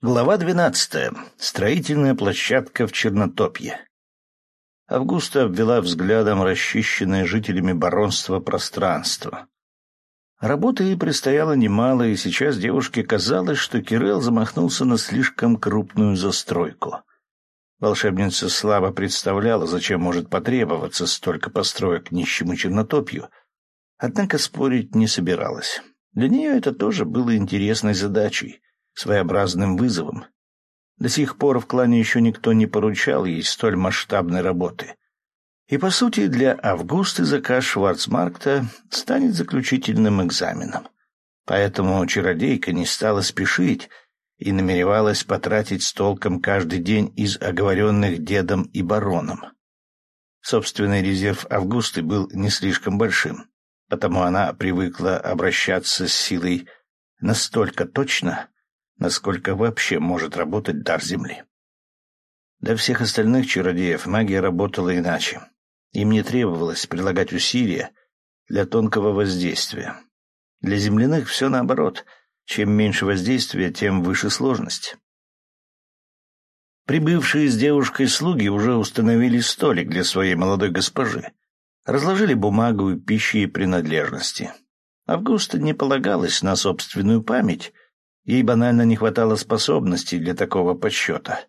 Глава двенадцатая. Строительная площадка в Чернотопье. Августа обвела взглядом расчищенное жителями баронства пространство. Работы ей предстояло немало, и сейчас девушке казалось, что Кирилл замахнулся на слишком крупную застройку. Волшебница слабо представляла, зачем может потребоваться столько построек нищему Чернотопью, однако спорить не собиралась. Для нее это тоже было интересной задачей — своеобразным вызовом. До сих пор в клане еще никто не поручал ей столь масштабной работы. И, по сути, для Августы заказ Шварцмаркта станет заключительным экзаменом. Поэтому чародейка не стала спешить и намеревалась потратить с толком каждый день из оговоренных дедом и бароном. Собственный резерв Августы был не слишком большим, потому она привыкла обращаться с силой настолько точно, насколько вообще может работать дар Земли. Для всех остальных чародеев магия работала иначе. Им не требовалось прилагать усилия для тонкого воздействия. Для земляных все наоборот. Чем меньше воздействия, тем выше сложность. Прибывшие с девушкой слуги уже установили столик для своей молодой госпожи. Разложили бумагу, пищи и принадлежности. Августа не полагалась на собственную память — Ей банально не хватало способностей для такого подсчета.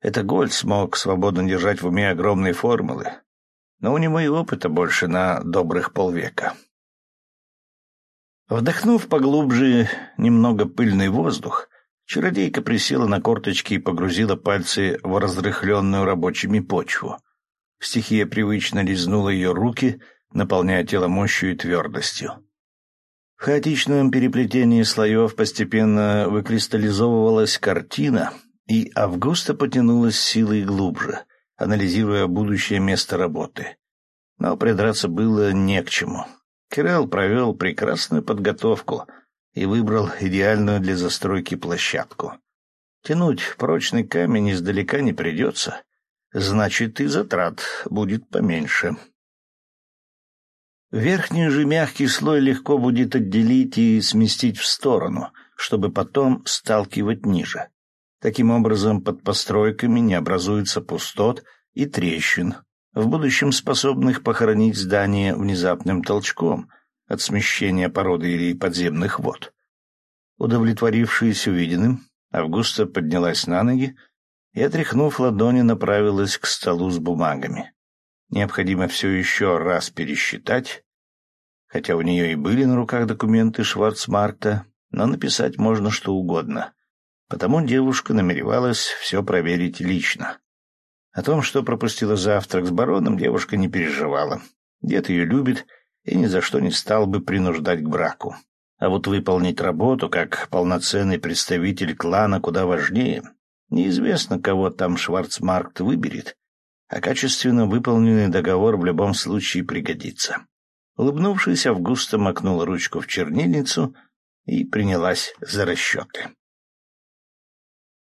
Это Гольд смог свободно держать в уме огромные формулы, но у него и опыта больше на добрых полвека. Вдохнув поглубже немного пыльный воздух, чародейка присела на корточки и погрузила пальцы в разрыхленную рабочими почву. Стихия привычно лизнула ее руки, наполняя тело мощью и твердостью. В хаотичном переплетении слоев постепенно выкристаллизовывалась картина, и Августа потянулась силой глубже, анализируя будущее место работы. Но придраться было не к чему. Кирелл провел прекрасную подготовку и выбрал идеальную для застройки площадку. Тянуть прочный камень издалека не придется, значит, и затрат будет поменьше. Верхний же мягкий слой легко будет отделить и сместить в сторону, чтобы потом сталкивать ниже. Таким образом, под постройками не образуется пустот и трещин, в будущем способных похоронить здание внезапным толчком от смещения породы или подземных вод. Удовлетворившись увиденным, Августа поднялась на ноги и, отряхнув ладони, направилась к столу с бумагами. Необходимо все еще раз пересчитать, хотя у нее и были на руках документы Шварцмаркта, но написать можно что угодно. Потому девушка намеревалась все проверить лично. О том, что пропустила завтрак с бароном, девушка не переживала. Дед ее любит и ни за что не стал бы принуждать к браку. А вот выполнить работу как полноценный представитель клана куда важнее. Неизвестно, кого там Шварцмаркт выберет, а качественно выполненный договор в любом случае пригодится. Улыбнувшись, Августа макнула ручку в чернильницу и принялась за расчеты.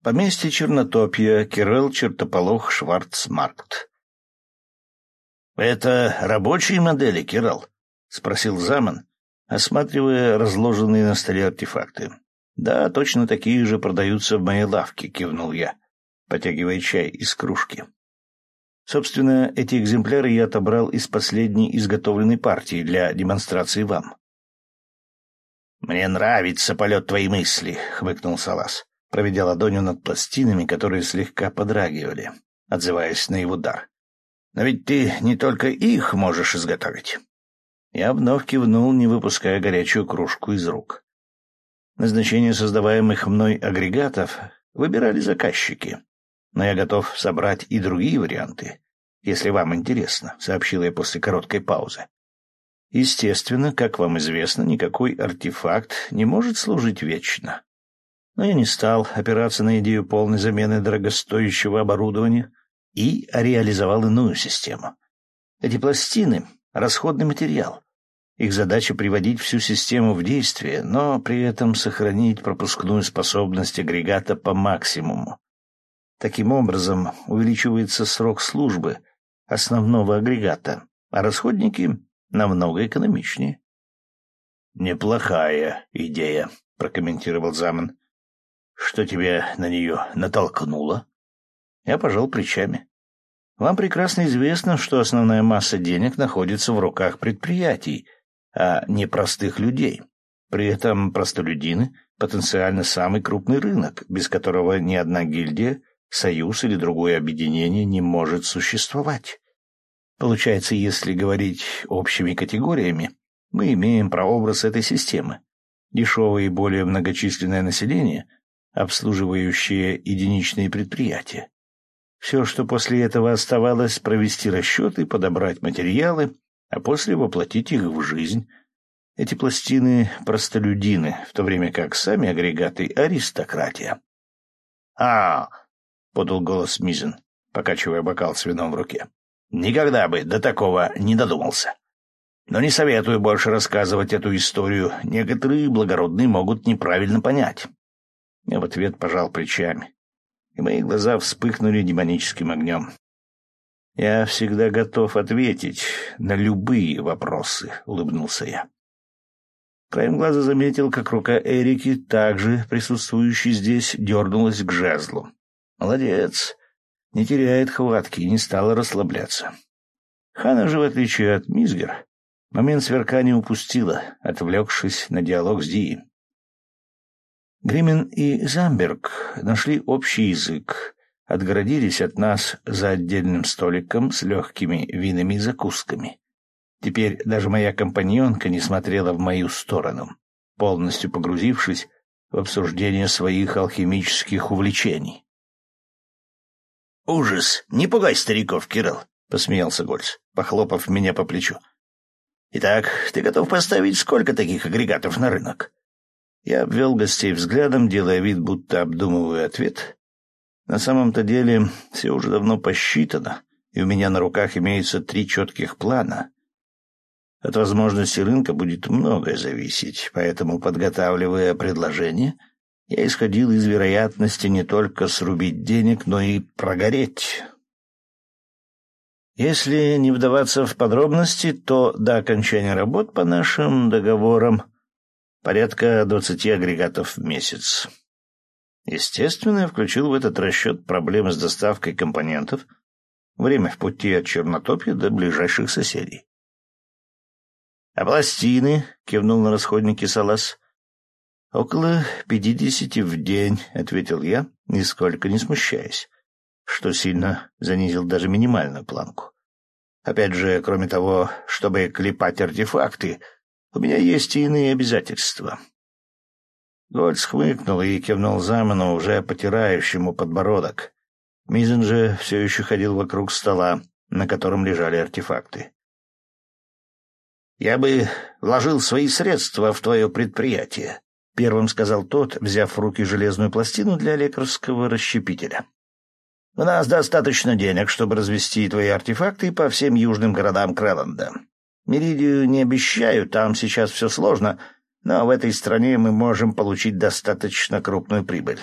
Поместье Чернотопья, Кирилл Чертополох, Шварцмаркт. «Это рабочие модели, Кирилл?» — спросил Заман, осматривая разложенные на столе артефакты. «Да, точно такие же продаются в моей лавке», — кивнул я, потягивая чай из кружки. Собственно, эти экземпляры я отобрал из последней изготовленной партии для демонстрации вам. «Мне нравится полет твоей мысли», — хмыкнул Салас, проведя ладонью над пластинами, которые слегка подрагивали, отзываясь на его дар. «Но ведь ты не только их можешь изготовить». Я вновь кивнул, не выпуская горячую кружку из рук. Назначение создаваемых мной агрегатов выбирали заказчики, но я готов собрать и другие варианты, если вам интересно», — сообщил я после короткой паузы. Естественно, как вам известно, никакой артефакт не может служить вечно. Но я не стал опираться на идею полной замены дорогостоящего оборудования и реализовал иную систему. Эти пластины — расходный материал. Их задача — приводить всю систему в действие, но при этом сохранить пропускную способность агрегата по максимуму. Таким образом, увеличивается срок службы основного агрегата, а расходники намного экономичнее. «Неплохая идея», — прокомментировал Заман. Что тебя на нее натолкнуло? Я пожал плечами. Вам прекрасно известно, что основная масса денег находится в руках предприятий, а не простых людей. При этом простолюдины — потенциально самый крупный рынок, без которого ни одна гильдия, союз или другое объединение не может существовать. Получается, если говорить общими категориями, мы имеем прообраз этой системы. Дешевое и более многочисленное население, обслуживающее единичные предприятия. Все, что после этого оставалось, провести расчеты, подобрать материалы, а после воплотить их в жизнь. Эти пластины — простолюдины, в то время как сами агрегаты — аристократия. «А, — подал голос Мизин, покачивая бокал с вином в руке. «Никогда бы до такого не додумался. Но не советую больше рассказывать эту историю. Некоторые благородные могут неправильно понять». Я в ответ пожал плечами и мои глаза вспыхнули демоническим огнем. «Я всегда готов ответить на любые вопросы», — улыбнулся я. Краем глаза заметил, как рука Эрики, также присутствующей здесь, дернулась к жезлу. «Молодец. Не теряет хватки и не стала расслабляться». Хана же, в отличие от Мизгер, момент сверкания упустила, отвлекшись на диалог с Ди. Гримен и Замберг нашли общий язык, отгородились от нас за отдельным столиком с легкими винами и закусками. Теперь даже моя компаньонка не смотрела в мою сторону, полностью погрузившись в обсуждение своих алхимических увлечений. «Ужас! Не пугай стариков, Кирилл!» — посмеялся Гольц, похлопав меня по плечу. «Итак, ты готов поставить сколько таких агрегатов на рынок?» Я обвел гостей взглядом, делая вид, будто обдумываю ответ. На самом-то деле все уже давно посчитано, и у меня на руках имеются три четких плана. От возможности рынка будет многое зависеть, поэтому, подготавливая предложение, я исходил из вероятности не только срубить денег, но и прогореть. Если не вдаваться в подробности, то до окончания работ по нашим договорам порядка двадцати агрегатов в месяц. Естественно, я включил в этот расчет проблемы с доставкой компонентов, время в пути от Чернотопья до ближайших соседей. — А пластины? — кивнул на расходники Салас. — Около пятидесяти в день, — ответил я, нисколько не смущаясь, что сильно занизил даже минимальную планку. Опять же, кроме того, чтобы клепать артефакты, у меня есть и иные обязательства. Гольц хмыкнул и кивнул Заману, уже потирающему подбородок. Мизен же все еще ходил вокруг стола, на котором лежали артефакты. «Я бы вложил свои средства в твое предприятие», — первым сказал тот, взяв в руки железную пластину для лекарского расщепителя. «У нас достаточно денег, чтобы развести твои артефакты по всем южным городам Крэланда. Меридию не обещаю, там сейчас все сложно, но в этой стране мы можем получить достаточно крупную прибыль.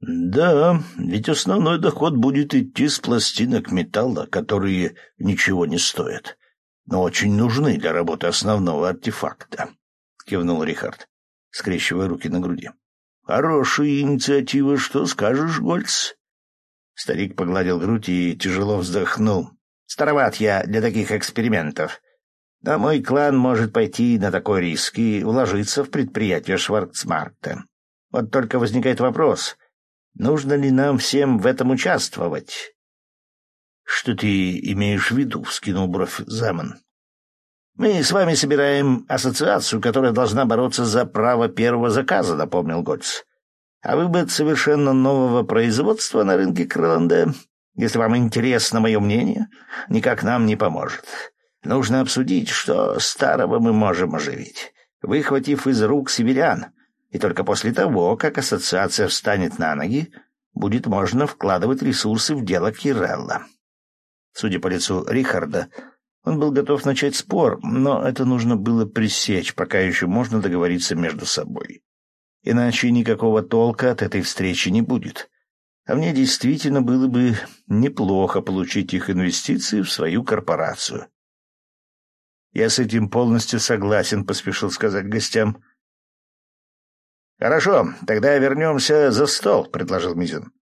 Да, ведь основной доход будет идти с пластинок металла, которые ничего не стоят, но очень нужны для работы основного артефакта, — кивнул Рихард, скрещивая руки на груди. — Хорошая инициатива, что скажешь, Гольц? Старик погладил грудь и тяжело вздохнул. Староват я для таких экспериментов. Но мой клан может пойти на такой риск и вложиться в предприятие Шварцмаркта. Вот только возникает вопрос, нужно ли нам всем в этом участвовать? — Что ты имеешь в виду? — вскинул бровь Заман. — Мы с вами собираем ассоциацию, которая должна бороться за право первого заказа, — напомнил Гольц. А выбор совершенно нового производства на рынке Крыланда если вам интересно мое мнение, никак нам не поможет. Нужно обсудить, что старого мы можем оживить, выхватив из рук северян, и только после того, как ассоциация встанет на ноги, будет можно вкладывать ресурсы в дело Кирелла. Судя по лицу Рихарда, он был готов начать спор, но это нужно было пресечь, пока еще можно договориться между собой. Иначе никакого толка от этой встречи не будет а мне действительно было бы неплохо получить их инвестиции в свою корпорацию. «Я с этим полностью согласен», — поспешил сказать гостям. «Хорошо, тогда вернемся за стол», — предложил Мизин.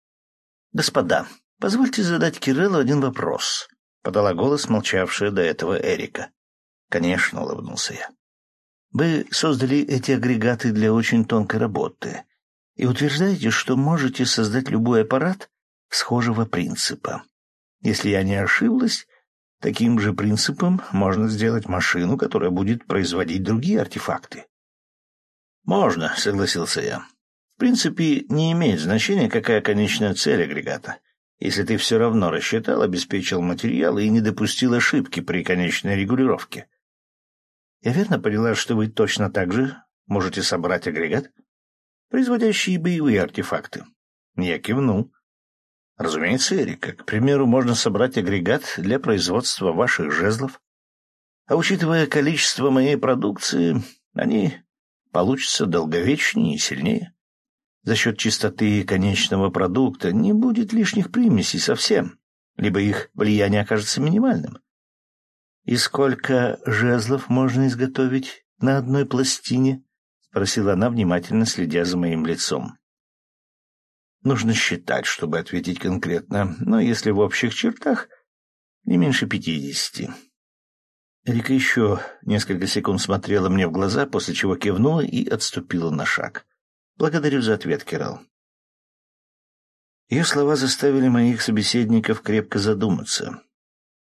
«Господа, позвольте задать Кириллу один вопрос», — подала голос молчавшая до этого Эрика. «Конечно», — улыбнулся я. «Вы создали эти агрегаты для очень тонкой работы и утверждаете, что можете создать любой аппарат схожего принципа. Если я не ошиблась, таким же принципом можно сделать машину, которая будет производить другие артефакты. «Можно», — согласился я. «В принципе, не имеет значения, какая конечная цель агрегата, если ты все равно рассчитал, обеспечил материал и не допустил ошибки при конечной регулировке. Я верно поняла, что вы точно так же можете собрать агрегат, производящий боевые артефакты?» Я кивнул. «Разумеется, Эрика, к примеру, можно собрать агрегат для производства ваших жезлов. А учитывая количество моей продукции, они получится долговечнее и сильнее. За счет чистоты конечного продукта не будет лишних примесей совсем, либо их влияние окажется минимальным. «И сколько жезлов можно изготовить на одной пластине?» — спросила она, внимательно следя за моим лицом. Нужно считать, чтобы ответить конкретно, но если в общих чертах, не меньше пятидесяти. Рика еще несколько секунд смотрела мне в глаза, после чего кивнула и отступила на шаг. «Благодарю за ответ, Кирал». Ее слова заставили моих собеседников крепко задуматься.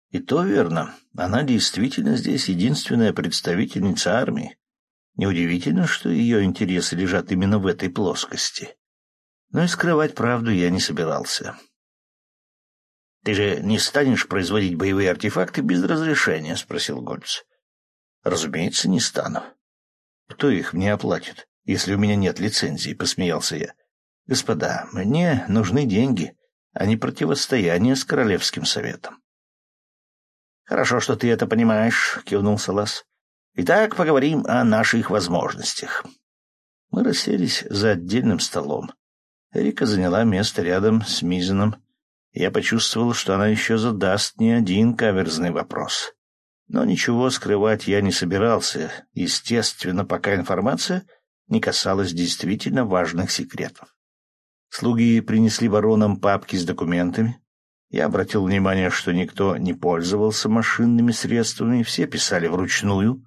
И то верно, она действительно здесь единственная представительница армии. Неудивительно, что ее интересы лежат именно в этой плоскости. Но и скрывать правду я не собирался. «Ты же не станешь производить боевые артефакты без разрешения?» — спросил Гольц. «Разумеется, не стану». «Кто их мне оплатит, если у меня нет лицензии?» — посмеялся я. «Господа, мне нужны деньги, а не противостояние с Королевским советом». «Хорошо, что ты это понимаешь», — кивнул Салас. «Итак, поговорим о наших возможностях». Мы расселись за отдельным столом. Эрика заняла место рядом с Мизином, я почувствовал, что она еще задаст не один каверзный вопрос. Но ничего скрывать я не собирался, естественно, пока информация не касалась действительно важных секретов. Слуги принесли воронам папки с документами. Я обратил внимание, что никто не пользовался машинными средствами, все писали вручную.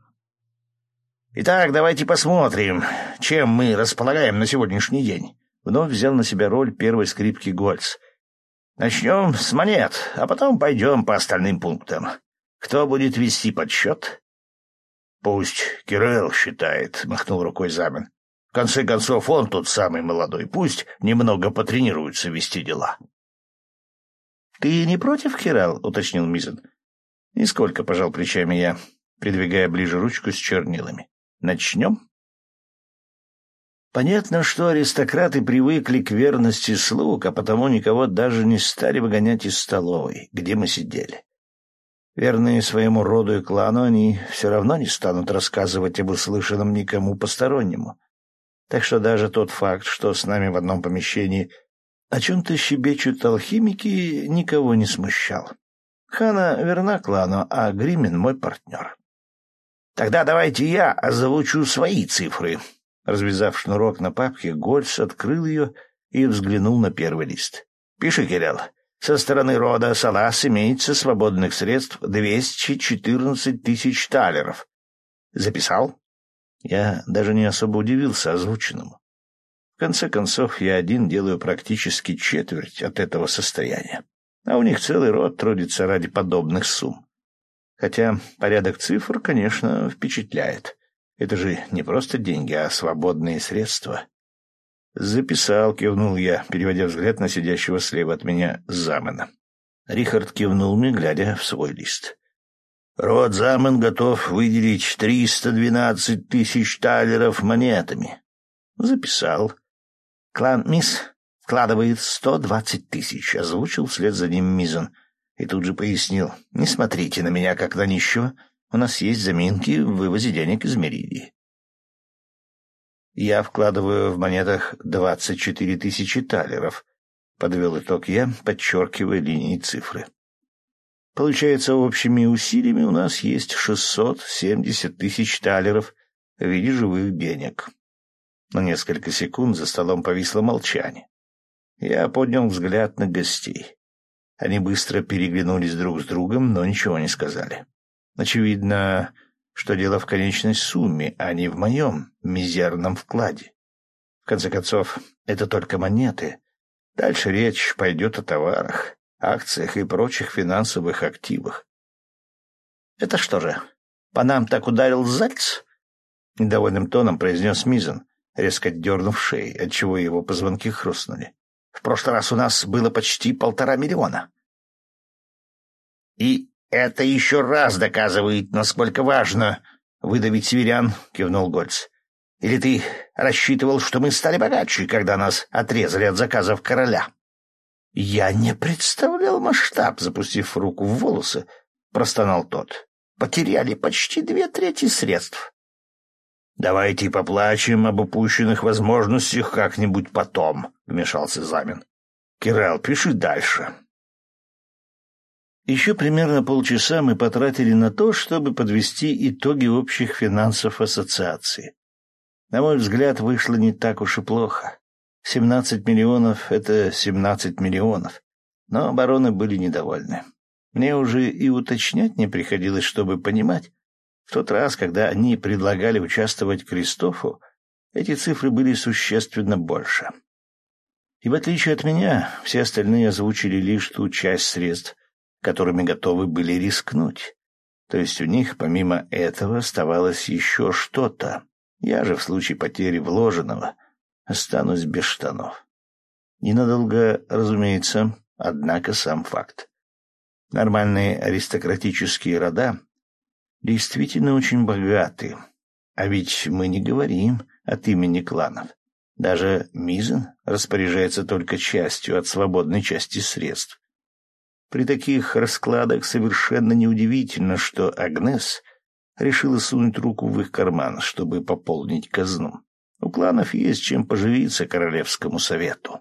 «Итак, давайте посмотрим, чем мы располагаем на сегодняшний день». Вновь взял на себя роль первой скрипки Гольц — Начнем с монет, а потом пойдем по остальным пунктам. Кто будет вести подсчет? Пусть Кирилл считает, махнул рукой Замен. В конце концов, он тут самый молодой. Пусть немного потренируется вести дела. Ты не против, Кирилл? уточнил Мизен. Нисколько, пожал плечами я, придвигая ближе ручку с чернилами. Начнем? Понятно, что аристократы привыкли к верности слуг, а потому никого даже не стали выгонять из столовой, где мы сидели. Верные своему роду и клану, они все равно не станут рассказывать об услышанном никому постороннему. Так что даже тот факт, что с нами в одном помещении о чем-то щебечут алхимики, никого не смущал. Хана верна клану, а Гримен — мой партнер. «Тогда давайте я озвучу свои цифры», Развязав шнурок на папке, Гольц открыл ее и взглянул на первый лист. «Пиши, Кирилл. Со стороны рода Салас имеется свободных средств 214 тысяч талеров. Записал?» Я даже не особо удивился озвученному. В конце концов, я один делаю практически четверть от этого состояния. А у них целый род трудится ради подобных сумм. Хотя порядок цифр, конечно, впечатляет. Это же не просто деньги, а свободные средства. Записал, кивнул я, переводя взгляд на сидящего слева от меня Замена. Рихард кивнул мне, глядя в свой лист. Род Замен готов выделить триста двенадцать тысяч талеров монетами. Записал. Клан Мисс вкладывает сто двадцать тысяч, озвучил вслед за ним Мизон. И тут же пояснил. Не смотрите на меня, как на нищего. У нас есть заминки в вывозе денег из Меридии. Я вкладываю в монетах двадцать четыре тысячи талеров, подвел итог я, подчеркивая линии цифры. Получается, общими усилиями у нас есть шестьсот семьдесят тысяч талеров в виде живых денег. На несколько секунд за столом повисло молчание. Я поднял взгляд на гостей. Они быстро переглянулись друг с другом, но ничего не сказали. Очевидно, что дело в конечной сумме, а не в моем мизерном вкладе. В конце концов, это только монеты. Дальше речь пойдет о товарах, акциях и прочих финансовых активах. — Это что же, по нам так ударил Зальц? — недовольным тоном произнес Мизен, резко дернув шеи, отчего его позвонки хрустнули. — В прошлый раз у нас было почти полтора миллиона. — И это еще раз доказывает, насколько важно выдавить северян, — кивнул Гольц. — Или ты рассчитывал, что мы стали богаче, когда нас отрезали от заказов короля? — Я не представлял масштаб, запустив руку в волосы, — простонал тот потеряли почти две трети средств. «Давайте поплачем об упущенных возможностях как-нибудь потом», — вмешался Замин. «Кирелл, пиши дальше». Еще примерно полчаса мы потратили на то, чтобы подвести итоги общих финансов ассоциации. На мой взгляд, вышло не так уж и плохо. Семнадцать миллионов — это семнадцать миллионов. Но обороны были недовольны. Мне уже и уточнять не приходилось, чтобы понимать. В тот раз, когда они предлагали участвовать Кристофу, эти цифры были существенно больше. И в отличие от меня, все остальные озвучили лишь ту часть средств, которыми готовы были рискнуть. То есть у них, помимо этого, оставалось еще что-то. Я же в случае потери вложенного останусь без штанов. Ненадолго, разумеется, однако сам факт. Нормальные аристократические рода действительно очень богаты. А ведь мы не говорим от имени кланов. Даже Мизен распоряжается только частью от свободной части средств. При таких раскладах совершенно неудивительно, что Агнес решила сунуть руку в их карман, чтобы пополнить казну. У кланов есть чем поживиться королевскому совету.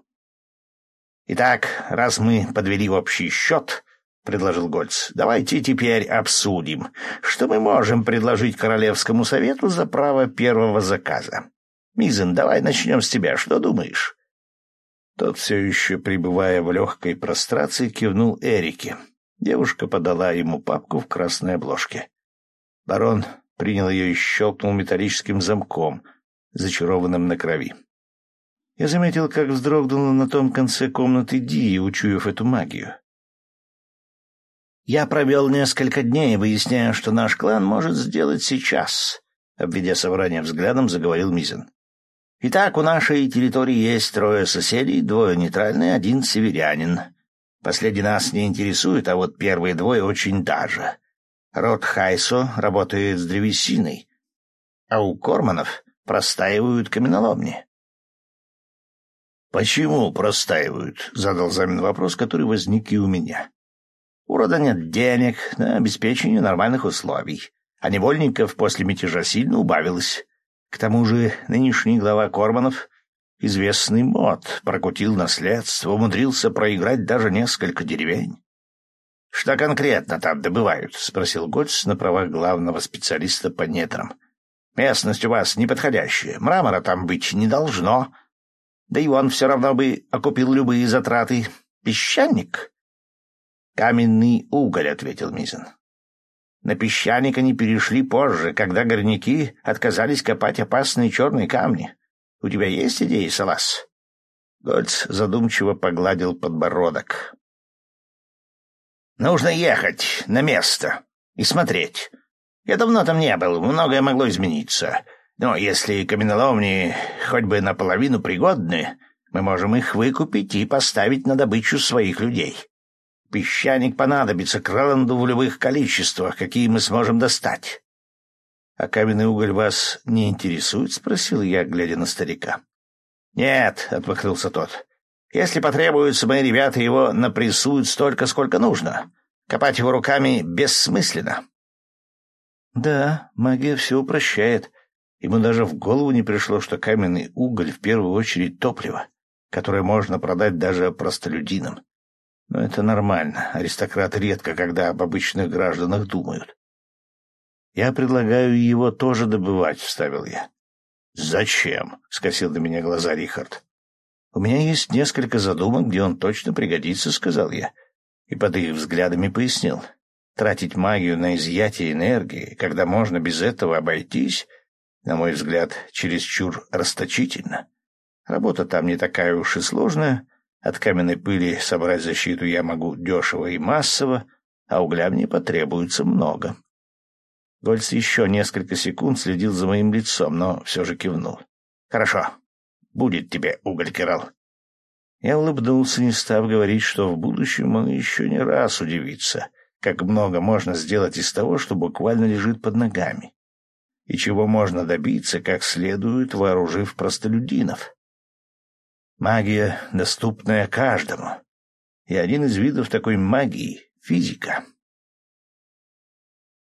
Итак, раз мы подвели общий счет, — предложил Гольц. — Давайте теперь обсудим, что мы можем предложить Королевскому совету за право первого заказа. Мизен, давай начнем с тебя. Что думаешь? Тот, все еще пребывая в легкой прострации, кивнул Эрике. Девушка подала ему папку в красной обложке. Барон принял ее и щелкнул металлическим замком, зачарованным на крови. Я заметил, как вздрогнула на том конце комнаты Ди, учуяв эту магию. Я провел несколько дней, выясняя, что наш клан может сделать сейчас, — обведя собрание взглядом, заговорил Мизен. Итак, у нашей территории есть трое соседей, двое нейтральные, один северянин. Последний нас не интересует, а вот первые двое очень даже. Род Хайсо работает с древесиной, а у Корманов простаивают каменоломни. «Почему простаивают?» — задал Замин вопрос, который возник и у меня. У нет денег на обеспечение нормальных условий, а невольников после мятежа сильно убавилось. К тому же нынешний глава Корманов, известный мод, прокутил наследство, умудрился проиграть даже несколько деревень. — Что конкретно там добывают? — спросил Готс на правах главного специалиста по недрам. — Местность у вас неподходящая, мрамора там быть не должно. Да и он все равно бы окупил любые затраты. Песчаник? «Каменный уголь», — ответил Мизен. «На песчаник они перешли позже, когда горняки отказались копать опасные черные камни. У тебя есть идеи, Салас?» Гольц задумчиво погладил подбородок. «Нужно ехать на место и смотреть. Я давно там не был, многое могло измениться. Но если каменоломни хоть бы наполовину пригодны, мы можем их выкупить и поставить на добычу своих людей. Песчаник понадобится Кроланду в любых количествах, какие мы сможем достать. — А каменный уголь вас не интересует? — спросил я, глядя на старика. — Нет, — отмахнулся тот. — Если потребуется, мои ребята его напрессуют столько, сколько нужно. Копать его руками бессмысленно. — Да, магия все упрощает. Ему даже в голову не пришло, что каменный уголь в первую очередь топливо, которое можно продать даже простолюдинам. Но это нормально. Аристократы редко когда об обычных гражданах думают. «Я предлагаю его тоже добывать», — вставил я. «Зачем?» — скосил на меня глаза Рихард. «У меня есть несколько задумок, где он точно пригодится», — сказал я. И под их взглядами пояснил. Тратить магию на изъятие энергии, когда можно без этого обойтись, на мой взгляд, чересчур расточительно. Работа там не такая уж и сложная. От каменной пыли собрать защиту я могу дешево и массово, а угля мне потребуется много. Гольц еще несколько секунд следил за моим лицом, но все же кивнул. «Хорошо. Будет тебе уголь, Кирал». Я улыбнулся, не став говорить, что в будущем он еще не раз удивится, как много можно сделать из того, что буквально лежит под ногами, и чего можно добиться, как следует, вооружив простолюдинов. Магия, доступная каждому. И один из видов такой магии — физика.